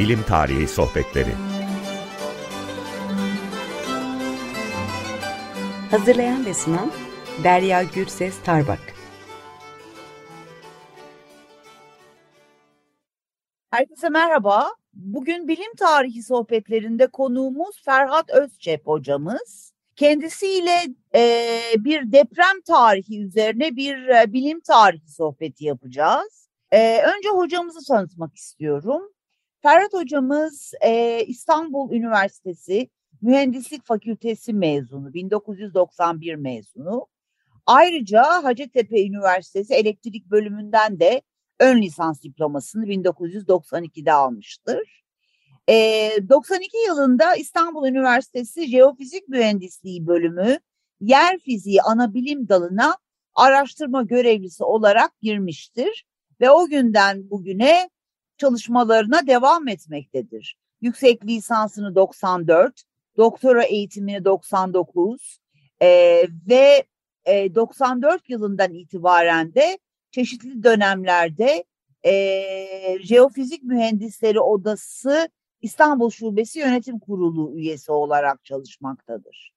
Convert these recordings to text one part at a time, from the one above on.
Bilim Tarihi Sohbetleri Hazırlayan ve sunan Derya Gürses Tarbak Herkese merhaba. Bugün bilim tarihi sohbetlerinde konuğumuz Ferhat Özçep hocamız. Kendisiyle e, bir deprem tarihi üzerine bir e, bilim tarihi sohbeti yapacağız. E, önce hocamızı tanıtmak istiyorum. Ferhat hocamız e, İstanbul Üniversitesi Mühendislik Fakültesi mezunu, 1991 mezunu. Ayrıca Hacettepe Üniversitesi Elektrik Bölümünden de ön lisans diplomasını 1992'de almıştır. E, 92 yılında İstanbul Üniversitesi Jeofizik Mühendisliği bölümü yer fiziği ana bilim dalına araştırma görevlisi olarak girmiştir ve o günden bugüne çalışmalarına devam etmektedir. Yüksek lisansını 94, doktora eğitimini 99 e, ve e, 94 yılından itibaren de çeşitli dönemlerde e, Jeofizik Mühendisleri Odası İstanbul Şubesi Yönetim Kurulu üyesi olarak çalışmaktadır.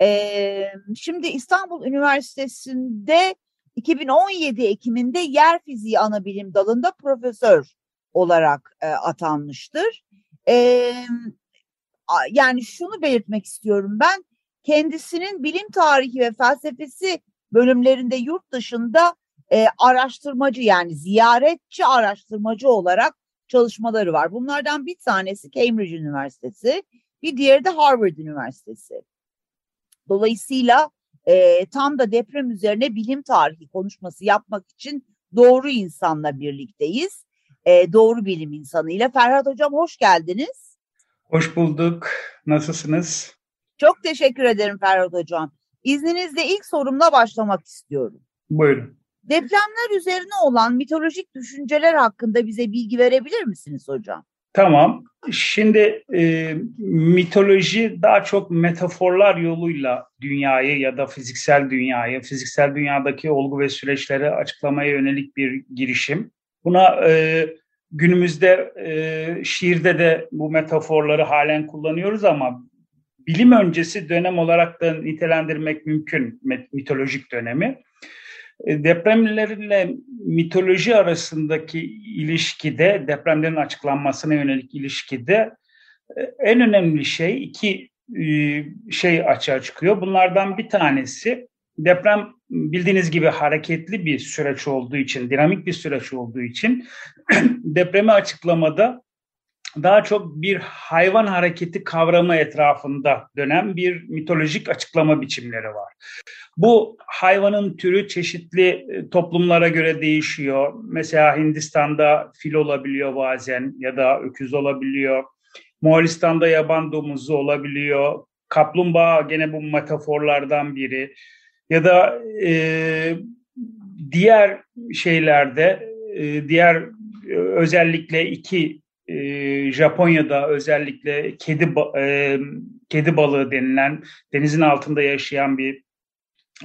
E, şimdi İstanbul Üniversitesi'nde 2017 Ekim'inde yer fiziği ana bilim dalında profesör olarak e, atanmıştır. E, yani şunu belirtmek istiyorum ben kendisinin bilim tarihi ve felsefesi bölümlerinde yurt dışında e, araştırmacı yani ziyaretçi araştırmacı olarak çalışmaları var. Bunlardan bir tanesi Cambridge Üniversitesi, bir diğeri de Harvard Üniversitesi. Dolayısıyla e, tam da deprem üzerine bilim tarihi konuşması yapmak için doğru insanla birlikteyiz. E, doğru bilim insanıyla. Ferhat Hocam hoş geldiniz. Hoş bulduk. Nasılsınız? Çok teşekkür ederim Ferhat Hocam. İzninizle ilk sorumla başlamak istiyorum. Buyurun. Depremler üzerine olan mitolojik düşünceler hakkında bize bilgi verebilir misiniz hocam? Tamam. Şimdi e, mitoloji daha çok metaforlar yoluyla dünyayı ya da fiziksel dünyayı, fiziksel dünyadaki olgu ve süreçleri açıklamaya yönelik bir girişim. Buna e, günümüzde e, şiirde de bu metaforları halen kullanıyoruz ama bilim öncesi dönem olarak da nitelendirmek mümkün mitolojik dönemi. E, depremlerle mitoloji arasındaki ilişkide, depremlerin açıklanmasına yönelik ilişkide e, en önemli şey iki e, şey açığa çıkıyor. Bunlardan bir tanesi deprem bildiğiniz gibi hareketli bir süreç olduğu için, dinamik bir süreç olduğu için depremi açıklamada daha çok bir hayvan hareketi kavramı etrafında dönen bir mitolojik açıklama biçimleri var. Bu hayvanın türü çeşitli e, toplumlara göre değişiyor. Mesela Hindistan'da fil olabiliyor bazen ya da öküz olabiliyor. Moğolistan'da yaban domuzu olabiliyor. Kaplumbağa gene bu metaforlardan biri. Ya da e, diğer şeylerde, e, diğer e, özellikle iki e, Japonya'da özellikle kedi e, kedi balığı denilen denizin altında yaşayan bir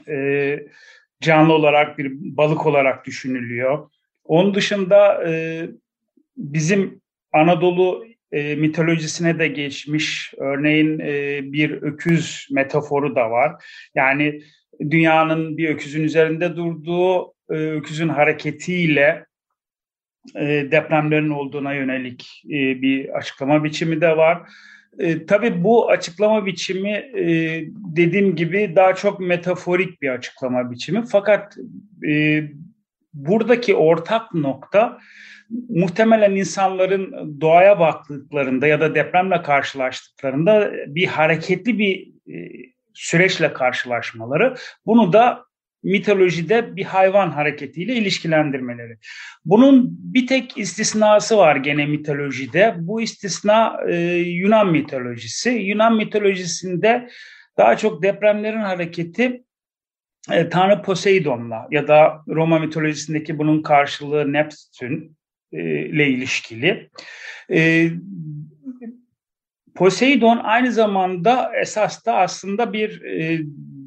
e, canlı olarak bir balık olarak düşünülüyor. Onun dışında e, bizim Anadolu e, mitolojisine de geçmiş örneğin e, bir öküz metaforu da var. Yani dünyanın bir öküzün üzerinde durduğu e, öküzün hareketiyle e, depremlerin olduğuna yönelik e, bir açıklama biçimi de var. Tabii bu açıklama biçimi e, dediğim gibi daha çok metaforik bir açıklama biçimi. Fakat buradaki ortak nokta muhtemelen insanların doğaya baktıklarında ya da depremle karşılaştıklarında bir hareketli bir süreçle karşılaşmaları. Bunu da mitolojide bir hayvan hareketiyle ilişkilendirmeleri. Bunun bir tek istisnası var gene mitolojide. Bu istisna e, Yunan mitolojisi. Yunan mitolojisinde daha çok depremlerin hareketi e, Tanrı Poseidon'la ya da Roma mitolojisindeki bunun karşılığı Neptün e, ile ilişkili. E, Poseidon aynı zamanda esas da aslında bir e,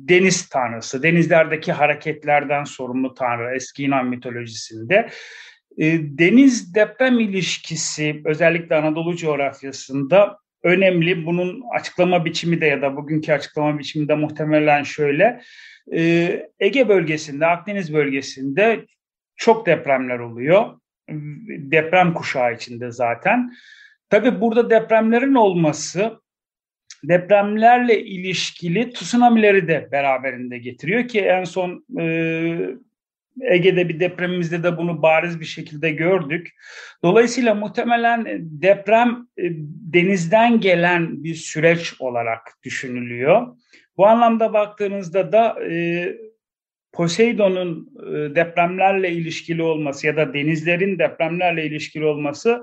deniz tanrısı, denizlerdeki hareketlerden sorumlu tanrı eski Yunan mitolojisinde. E, deniz deprem ilişkisi özellikle Anadolu coğrafyasında önemli. Bunun açıklama biçimi de ya da bugünkü açıklama biçimi de muhtemelen şöyle. E, Ege bölgesinde, Akdeniz bölgesinde çok depremler oluyor. Deprem kuşağı içinde zaten. Tabii burada depremlerin olması depremlerle ilişkili tsunamileri de beraberinde getiriyor ki en son e, Ege'de bir depremimizde de bunu bariz bir şekilde gördük. Dolayısıyla muhtemelen deprem e, denizden gelen bir süreç olarak düşünülüyor. Bu anlamda baktığınızda da e, Poseidon'un e, depremlerle ilişkili olması ya da denizlerin depremlerle ilişkili olması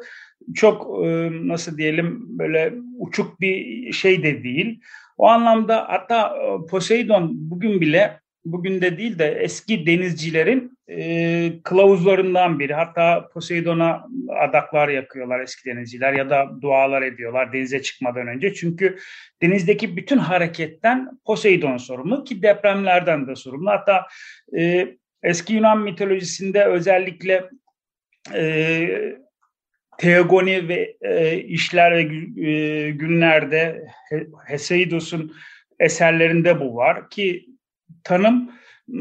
çok e, nasıl diyelim böyle uçuk bir şey de değil. O anlamda hatta e, Poseidon bugün bile bugün de değil de eski denizcilerin e, kılavuzlarından biri. Hatta Poseidon'a adaklar yakıyorlar eski denizciler ya da dualar ediyorlar denize çıkmadan önce. Çünkü denizdeki bütün hareketten Poseidon sorumlu ki depremlerden de sorumlu. Hatta e, eski Yunan mitolojisinde özellikle e, Teogoni ve e, işler ve e, günlerde Heseidos'un eserlerinde bu var ki tanım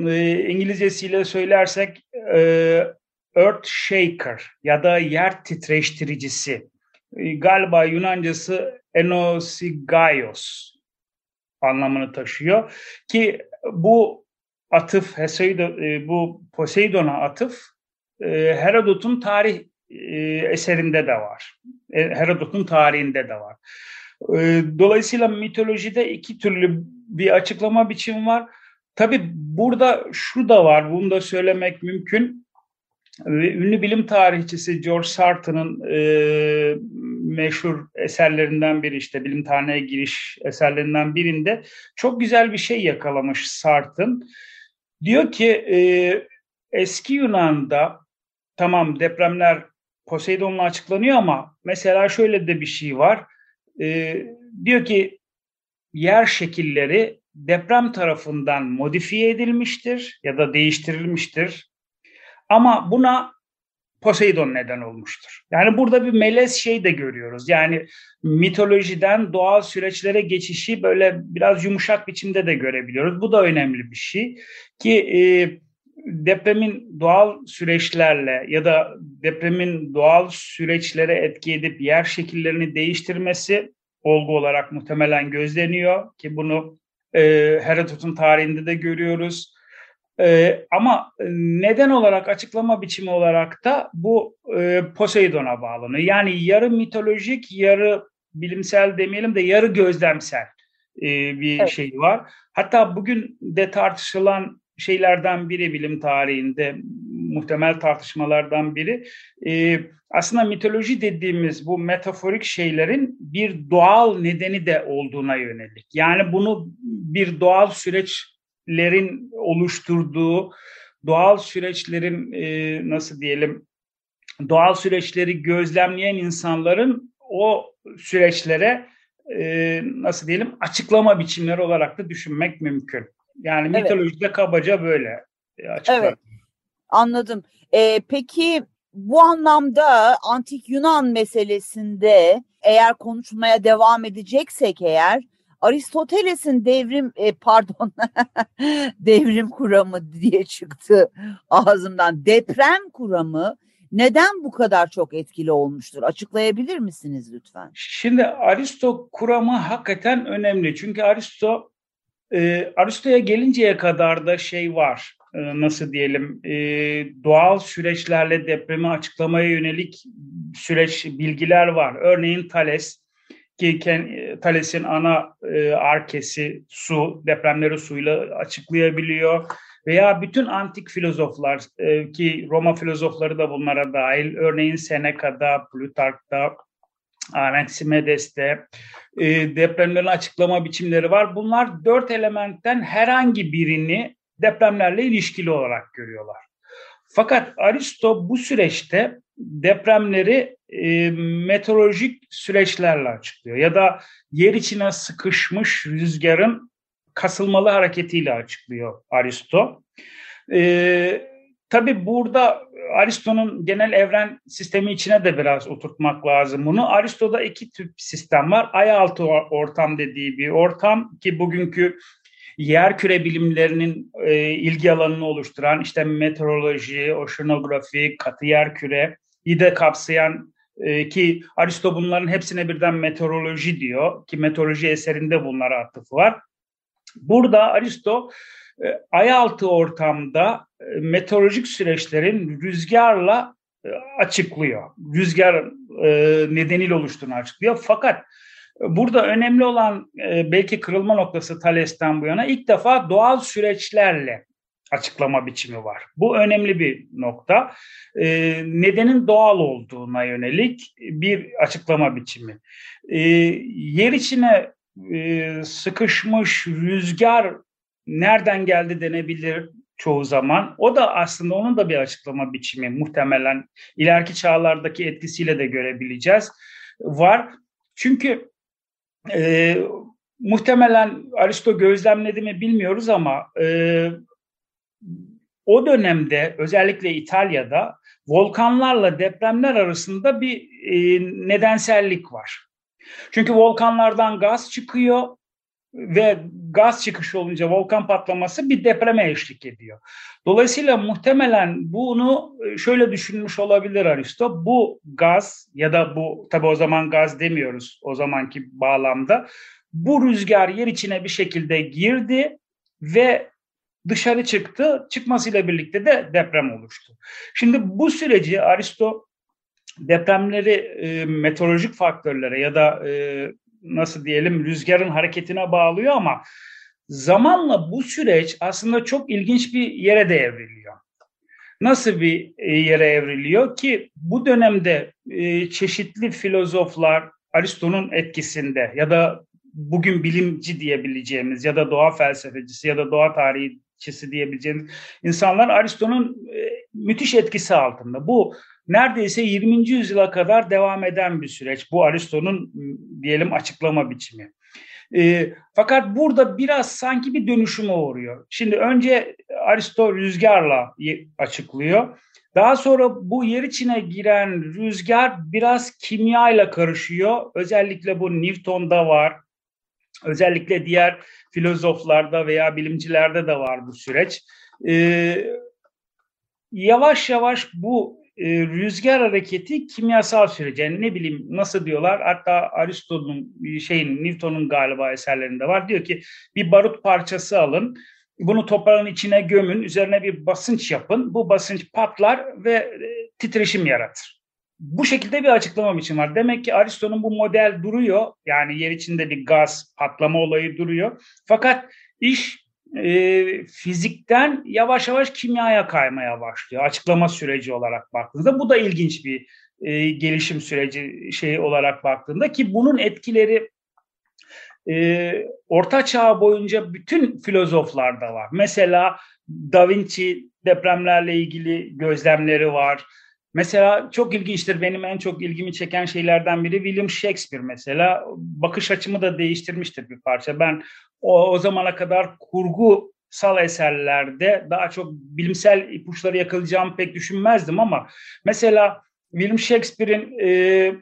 e, İngilizcesiyle söylersek e, earth shaker ya da yer titreştiricisi. E, galiba Yunancası enosigaios anlamını taşıyor ki bu atıf Heseido, e, bu Poseidon'a atıf e, Herodot'un tarih e, eserinde de var. E, Herodot'un tarihinde de var. E, dolayısıyla mitolojide iki türlü bir açıklama biçimi var. Tabii burada şu da var, bunu da söylemek mümkün. Ünlü bilim tarihçisi George Sartre'ın e, meşhur eserlerinden biri işte bilim tarihine giriş eserlerinden birinde çok güzel bir şey yakalamış Sartre. Diyor ki e, eski Yunan'da tamam depremler Poseidon'la açıklanıyor ama mesela şöyle de bir şey var. E, diyor ki yer şekilleri deprem tarafından modifiye edilmiştir ya da değiştirilmiştir. Ama buna Poseidon neden olmuştur. Yani burada bir melez şey de görüyoruz. Yani mitolojiden doğal süreçlere geçişi böyle biraz yumuşak biçimde de görebiliyoruz. Bu da önemli bir şey ki e, depremin doğal süreçlerle ya da depremin doğal süreçlere etki edip yer şekillerini değiştirmesi olgu olarak muhtemelen gözleniyor ki bunu e, Herodot'un tarihinde de görüyoruz. E, ama neden olarak açıklama biçimi olarak da bu e, Poseidon'a bağlanıyor. Yani yarı mitolojik, yarı bilimsel demeyelim de yarı gözlemsel e, bir evet. şey var. Hatta bugün de tartışılan şeylerden biri bilim tarihinde muhtemel tartışmalardan biri e, aslında mitoloji dediğimiz bu metaforik şeylerin bir doğal nedeni de olduğuna yönelik. Yani bunu bir doğal süreçlerin oluşturduğu, doğal süreçlerin e, nasıl diyelim, doğal süreçleri gözlemleyen insanların o süreçlere e, nasıl diyelim açıklama biçimleri olarak da düşünmek mümkün. Yani evet. mitolojide kabaca böyle açıklar. Evet. Anladım. Ee, peki bu anlamda antik Yunan meselesinde eğer konuşmaya devam edeceksek eğer Aristoteles'in devrim e, pardon devrim kuramı diye çıktı ağzımdan. Deprem kuramı neden bu kadar çok etkili olmuştur? Açıklayabilir misiniz lütfen? Şimdi Aristo kuramı hakikaten önemli. Çünkü Aristo e, Aristo'ya gelinceye kadar da şey var. E, nasıl diyelim e, doğal süreçlerle depremi açıklamaya yönelik süreç bilgiler var. Örneğin Thales ki Thales'in ana e, arkesi su, depremleri suyla açıklayabiliyor. Veya bütün antik filozoflar ki Roma filozofları da bunlara dahil. Örneğin Seneca'da, Plutark'ta, Anaximedes'te depremlerin açıklama biçimleri var. Bunlar dört elementten herhangi birini depremlerle ilişkili olarak görüyorlar. Fakat Aristo bu süreçte depremleri e, meteorolojik süreçlerle açıklıyor ya da yer içine sıkışmış rüzgarın kasılmalı hareketiyle açıklıyor Aristo. E, tabii burada Aristo'nun genel evren sistemi içine de biraz oturtmak lazım bunu. Aristo'da iki tip sistem var. Ay altı ortam dediği bir ortam ki bugünkü yer küre bilimlerinin e, ilgi alanını oluşturan işte meteoroloji, oşinografi, katı yer küre, de kapsayan e, ki Aristo bunların hepsine birden meteoroloji diyor ki meteoroloji eserinde bunlara atıfı var. Burada Aristo e, ayaltı ortamda e, meteorolojik süreçlerin rüzgarla e, açıklıyor. Rüzgar e, nedeniyle oluştuğunu açıklıyor. Fakat burada önemli olan e, belki kırılma noktası Thales'ten bu yana ilk defa doğal süreçlerle açıklama biçimi var. Bu önemli bir nokta. E, nedenin doğal olduğuna yönelik bir açıklama biçimi. E, yer içine e, sıkışmış rüzgar nereden geldi denebilir çoğu zaman. O da aslında onun da bir açıklama biçimi muhtemelen ileriki çağlardaki etkisiyle de görebileceğiz. Var. Çünkü e, muhtemelen Aristo gözlemledi mi bilmiyoruz ama e, o dönemde özellikle İtalya'da volkanlarla depremler arasında bir e, nedensellik var. Çünkü volkanlardan gaz çıkıyor ve gaz çıkışı olunca volkan patlaması bir depreme eşlik ediyor. Dolayısıyla muhtemelen bunu e, şöyle düşünmüş olabilir Aristo. Bu gaz ya da bu tabi o zaman gaz demiyoruz o zamanki bağlamda. Bu rüzgar yer içine bir şekilde girdi ve dışarı çıktı. Çıkmasıyla birlikte de deprem oluştu. Şimdi bu süreci Aristo depremleri e, meteorolojik faktörlere ya da e, nasıl diyelim rüzgarın hareketine bağlıyor ama zamanla bu süreç aslında çok ilginç bir yere de evriliyor. Nasıl bir e, yere evriliyor ki bu dönemde e, çeşitli filozoflar Aristo'nun etkisinde ya da bugün bilimci diyebileceğimiz ya da doğa felsefecisi ya da doğa tarihçisi diyebileceğimiz insanlar Aristo'nun e, müthiş etkisi altında. Bu neredeyse 20. yüzyıla kadar devam eden bir süreç. Bu Aristo'nun diyelim açıklama biçimi. E, fakat burada biraz sanki bir dönüşüme uğruyor. Şimdi önce Aristo rüzgarla açıklıyor. Daha sonra bu yer içine giren rüzgar biraz kimyayla karışıyor. Özellikle bu Newton'da var. Özellikle diğer filozoflarda veya bilimcilerde de var bu süreç. Ee, yavaş yavaş bu e, rüzgar hareketi kimyasal süreç. Yani ne bileyim nasıl diyorlar hatta Aristo'nun şeyin Newton'un galiba eserlerinde var. Diyor ki bir barut parçası alın bunu toprağın içine gömün, üzerine bir basınç yapın. Bu basınç patlar ve e, titreşim yaratır. Bu şekilde bir açıklama biçim var. Demek ki Aristo'nun bu model duruyor. Yani yer içinde bir gaz patlama olayı duruyor. Fakat iş e, fizikten yavaş yavaş kimyaya kaymaya başlıyor. Açıklama süreci olarak baktığınızda bu da ilginç bir e, gelişim süreci şey olarak baktığında ki bunun etkileri e, Orta Çağ boyunca bütün filozoflarda var. Mesela Da Vinci depremlerle ilgili gözlemleri var. Mesela çok ilginçtir benim en çok ilgimi çeken şeylerden biri William Shakespeare mesela bakış açımı da değiştirmiştir bir parça. Ben o, o zamana kadar kurgusal eserlerde daha çok bilimsel ipuçları yakalayacağımı pek düşünmezdim ama mesela William Shakespeare'in e,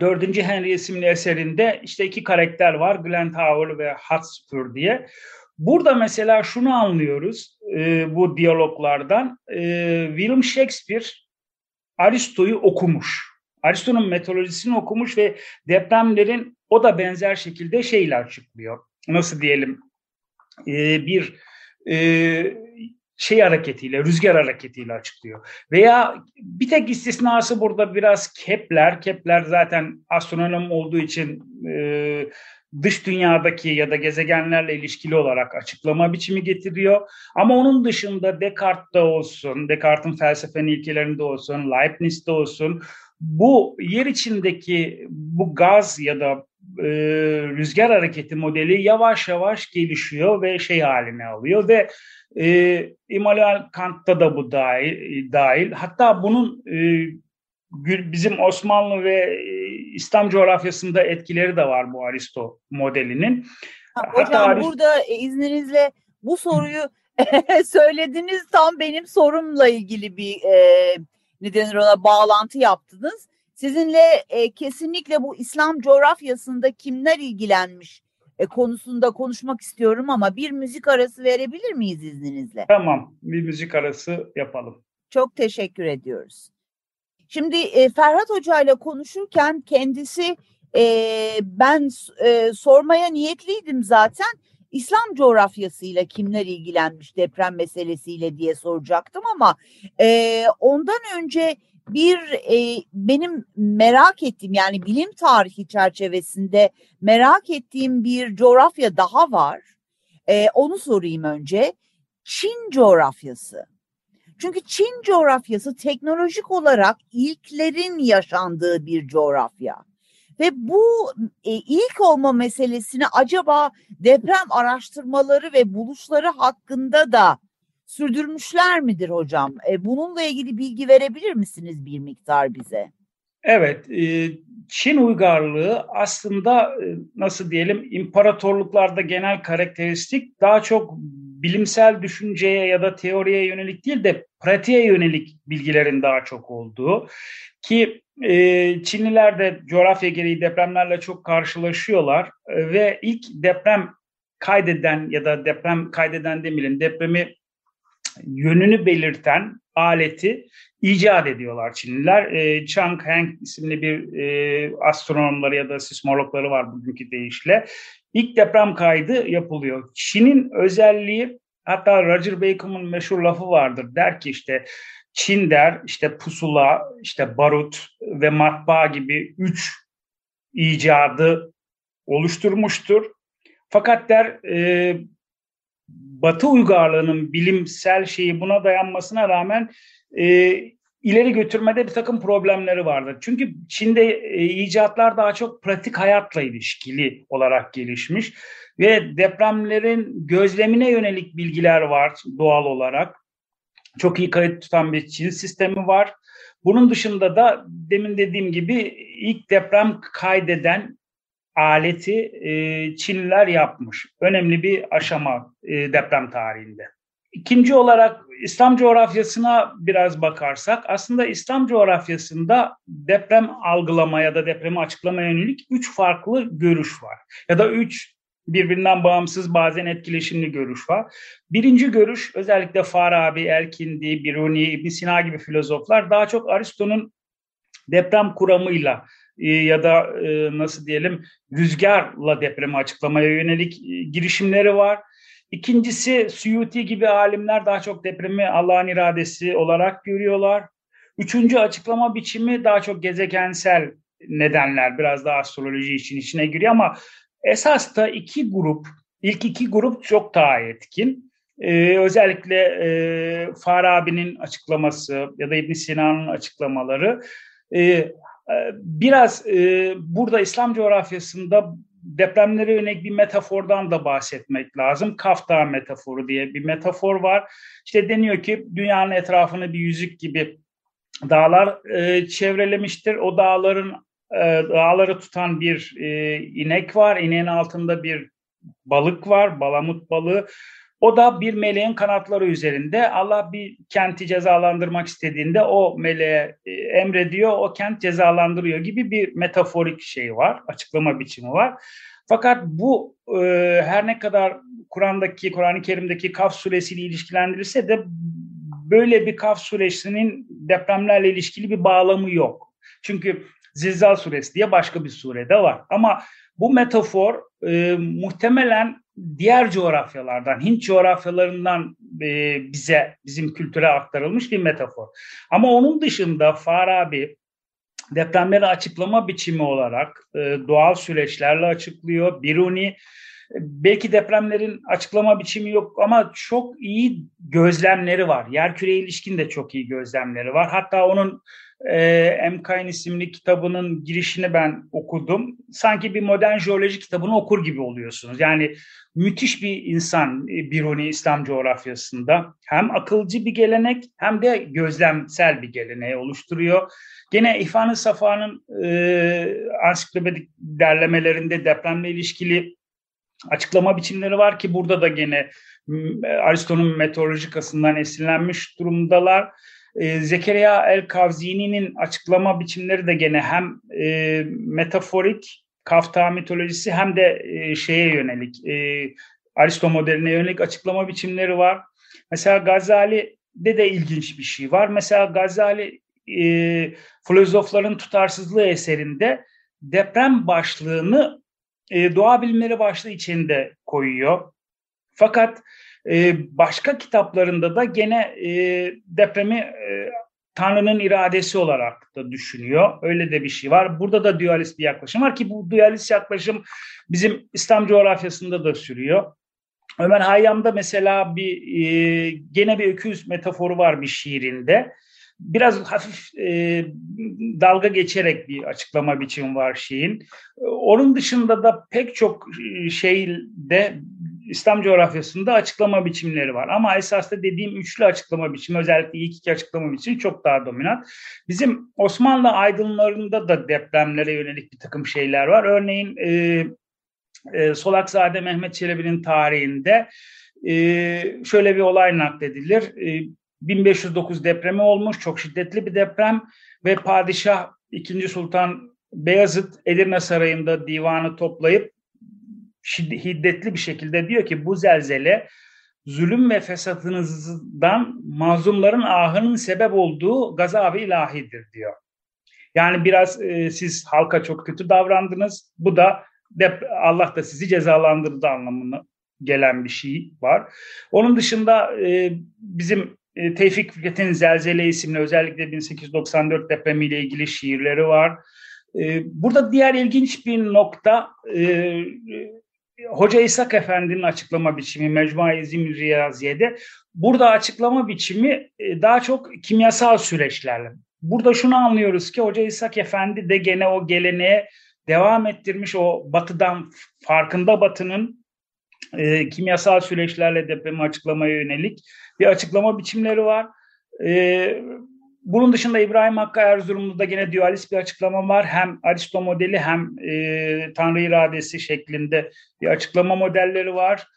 4. Henry isimli eserinde işte iki karakter var Glentower ve Hotspur diye. Burada mesela şunu anlıyoruz e, bu diyaloglardan. E, William Shakespeare Aristo'yu okumuş. Aristo'nun metodolojisini okumuş ve depremlerin o da benzer şekilde şeyler açıklıyor. Nasıl diyelim e, bir e, şey hareketiyle, rüzgar hareketiyle açıklıyor. Veya bir tek istisnası burada biraz Kepler. Kepler zaten astronom olduğu için e, dış dünyadaki ya da gezegenlerle ilişkili olarak açıklama biçimi getiriyor. Ama onun dışında Descartes'te olsun, Descartes'in felsefenin ilkelerinde olsun, Leibniz'de olsun bu yer içindeki bu gaz ya da e, rüzgar hareketi modeli yavaş yavaş gelişiyor ve şey haline alıyor ve e, Immanuel Kant'ta da bu dahil, dahil. Hatta bunun e, bizim Osmanlı ve e, İslam coğrafyasında etkileri de var bu Aristo modelinin. Ha, hocam Hatta burada e, izninizle bu soruyu Söylediniz tam benim sorumla ilgili bir e, ne denir ona bağlantı yaptınız. Sizinle e, kesinlikle bu İslam coğrafyasında kimler ilgilenmiş e, konusunda konuşmak istiyorum ama bir müzik arası verebilir miyiz izninizle? Tamam, bir müzik arası yapalım. Çok teşekkür ediyoruz. Şimdi e, Ferhat Hoca ile konuşurken kendisi e, ben e, sormaya niyetliydim zaten. İslam coğrafyasıyla kimler ilgilenmiş deprem meselesiyle diye soracaktım ama e, ondan önce bir e, benim merak ettiğim yani bilim tarihi çerçevesinde merak ettiğim bir coğrafya daha var. E, onu sorayım önce. Çin coğrafyası. Çünkü Çin coğrafyası teknolojik olarak ilklerin yaşandığı bir coğrafya. Ve bu e, ilk olma meselesini acaba deprem araştırmaları ve buluşları hakkında da sürdürmüşler midir hocam? E, bununla ilgili bilgi verebilir misiniz bir miktar bize? Evet, e, Çin uygarlığı aslında e, nasıl diyelim imparatorluklarda genel karakteristik daha çok bilimsel düşünceye ya da teoriye yönelik değil de pratiğe yönelik bilgilerin daha çok olduğu ki e, Çinliler de coğrafya gereği depremlerle çok karşılaşıyorlar ve ilk deprem kaydeden ya da deprem kaydeden demeyelim depremi yönünü belirten aleti icat ediyorlar Çinliler. E, Chang Heng isimli bir e, astronomları ya da sismologları var bugünkü deyişle. İlk deprem kaydı yapılıyor. Çin'in özelliği hatta Roger Bacon'un meşhur lafı vardır. Der ki işte Çin der işte pusula, işte barut ve matbaa gibi üç icadı oluşturmuştur. Fakat der e, Batı uygarlığının bilimsel şeyi buna dayanmasına rağmen e, ileri götürmede bir takım problemleri vardır. Çünkü Çin'de e, icatlar daha çok pratik hayatla ilişkili olarak gelişmiş ve depremlerin gözlemine yönelik bilgiler var doğal olarak. Çok iyi kayıt tutan bir Çin sistemi var. Bunun dışında da demin dediğim gibi ilk deprem kaydeden aleti e, Çinliler yapmış. Önemli bir aşama e, deprem tarihinde. İkinci olarak İslam coğrafyasına biraz bakarsak aslında İslam coğrafyasında deprem algılama ya da depremi açıklamaya yönelik üç farklı görüş var. Ya da üç birbirinden bağımsız bazen etkileşimli görüş var. Birinci görüş özellikle Farabi, Elkindi, Biruni, İbn Sina gibi filozoflar daha çok Aristo'nun deprem kuramıyla e, ya da e, nasıl diyelim rüzgarla depremi açıklamaya yönelik e, girişimleri var. İkincisi Suyuti gibi alimler daha çok depremi Allah'ın iradesi olarak görüyorlar. Üçüncü açıklama biçimi daha çok gezegensel nedenler biraz daha astroloji için içine giriyor ama esas da iki grup, ilk iki grup çok daha etkin. Ee, özellikle e, Farabi'nin açıklaması ya da İbn Sina'nın açıklamaları e, ee, biraz e, burada İslam coğrafyasında depremlere yönelik bir metafordan da bahsetmek lazım. Kafta metaforu diye bir metafor var. İşte deniyor ki dünyanın etrafını bir yüzük gibi dağlar e, çevrelemiştir. O dağların e, dağları tutan bir e, inek var. İneğin altında bir balık var, balamut balığı. O da bir meleğin kanatları üzerinde. Allah bir kenti cezalandırmak istediğinde o meleğe e, emrediyor, o kent cezalandırıyor gibi bir metaforik şey var, açıklama biçimi var. Fakat bu e, her ne kadar Kur'an'daki, Kur'an-ı Kerim'deki Kaf suresiyle ilişkilendirilse de böyle bir Kaf suresinin depremlerle ilişkili bir bağlamı yok. Çünkü Zilzal suresi diye başka bir surede var. Ama bu metafor e, muhtemelen diğer coğrafyalardan, Hint coğrafyalarından e, bize, bizim kültüre aktarılmış bir metafor. Ama onun dışında Farabi depremleri açıklama biçimi olarak e, doğal süreçlerle açıklıyor. Biruni belki depremlerin açıklama biçimi yok ama çok iyi gözlemleri var. Yerküreye ilişkin de çok iyi gözlemleri var. Hatta onun e, Emkain isimli kitabının girişini ben okudum. Sanki bir modern jeoloji kitabını okur gibi oluyorsunuz. Yani müthiş bir insan e, Biruni İslam coğrafyasında. Hem akılcı bir gelenek hem de gözlemsel bir geleneği oluşturuyor. Gene İhvan-ı Safa'nın e, ansiklopedik derlemelerinde depremle ilişkili açıklama biçimleri var ki burada da gene Aristo'nun meteorolojikasından esinlenmiş durumdalar. E, Zekeriya el-Kavzini'nin açıklama biçimleri de gene hem e, metaforik kafta mitolojisi hem de e, şeye yönelik e, Aristo modeline yönelik açıklama biçimleri var. Mesela Gazali'de de ilginç bir şey var. Mesela Gazali e, filozofların tutarsızlığı eserinde deprem başlığını e, doğa bilimleri başlığı içinde koyuyor. Fakat başka kitaplarında da gene e, depremi e, Tanrı'nın iradesi olarak da düşünüyor. Öyle de bir şey var. Burada da dualist bir yaklaşım var ki bu dualist yaklaşım bizim İslam coğrafyasında da sürüyor. Ömer Hayyam'da mesela bir e, gene bir öküz metaforu var bir şiirinde. Biraz hafif e, dalga geçerek bir açıklama biçimi var şeyin. Onun dışında da pek çok şeyde İslam coğrafyasında açıklama biçimleri var. Ama esas da dediğim üçlü açıklama biçimi özellikle ilk iki açıklama biçimi çok daha dominant. Bizim Osmanlı aydınlarında da depremlere yönelik bir takım şeyler var. Örneğin e, e, Solakzade Mehmet Çelebi'nin tarihinde e, şöyle bir olay nakledilir. E, 1509 depremi olmuş, çok şiddetli bir deprem ve padişah 2. Sultan Beyazıt Edirne Sarayı'nda divanı toplayıp şiddetli bir şekilde diyor ki bu zelzele zulüm ve fesatınızdan mazlumların ahının sebep olduğu gazabı ilahidir diyor. Yani biraz e, siz halka çok kötü davrandınız. Bu da Allah da sizi cezalandırdı anlamına gelen bir şey var. Onun dışında e, bizim e, Tevfik Fikret'in Zelzele isimli özellikle 1894 depremiyle ilgili şiirleri var. E, burada diğer ilginç bir nokta e, Hoca İshak Efendi'nin açıklama biçimi Mecmua-i Zim Riyaziye'de burada açıklama biçimi e, daha çok kimyasal süreçlerle. Burada şunu anlıyoruz ki Hoca İshak Efendi de gene o geleneğe devam ettirmiş o batıdan farkında batının e, kimyasal süreçlerle depremi açıklamaya yönelik bir açıklama biçimleri var. E, bunun dışında İbrahim Hakkı Erzurumlu'da gene dualist bir açıklama var. Hem Aristo modeli hem e, Tanrı iradesi şeklinde bir açıklama modelleri var.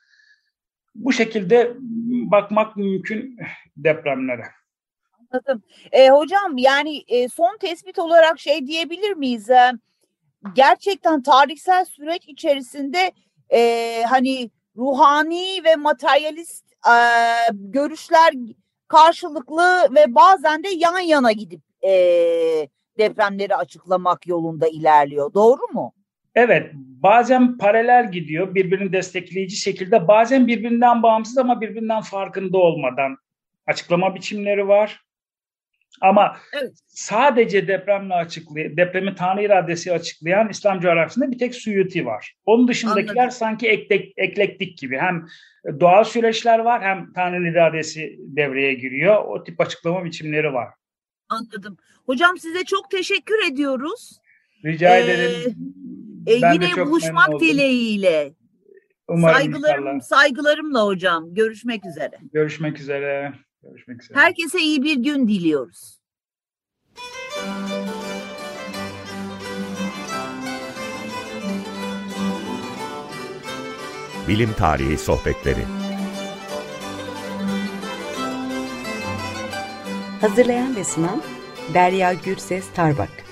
Bu şekilde bakmak mümkün depremlere. Anladım. E, hocam yani e, son tespit olarak şey diyebilir miyiz? E, gerçekten tarihsel süreç içerisinde e, hani ruhani ve materyalist e, görüşler karşılıklı ve bazen de yan yana gidip e, depremleri açıklamak yolunda ilerliyor. Doğru mu? Evet, bazen paralel gidiyor birbirini destekleyici şekilde, bazen birbirinden bağımsız ama birbirinden farkında olmadan açıklama biçimleri var. Ama evet. sadece depremle açıklayan, depremi Tanrı iradesi açıklayan İslam coğrafyasında bir tek Suyuti var. Onun dışındakiler Anladım. sanki eklek, eklektik gibi. Hem doğal süreçler var hem Tanrı iradesi devreye giriyor. O tip açıklama biçimleri var. Anladım. Hocam size çok teşekkür ediyoruz. Rica ee, ederim. E, ben yine buluşmak dileğiyle. Umarım Saygılarım, inşallah. saygılarımla hocam. Görüşmek üzere. Görüşmek üzere. Görüşmek üzere. Herkese iyi bir gün diliyoruz. Bilim Tarihi Sohbetleri Hazırlayan ve sunan Derya Gürses Tarbak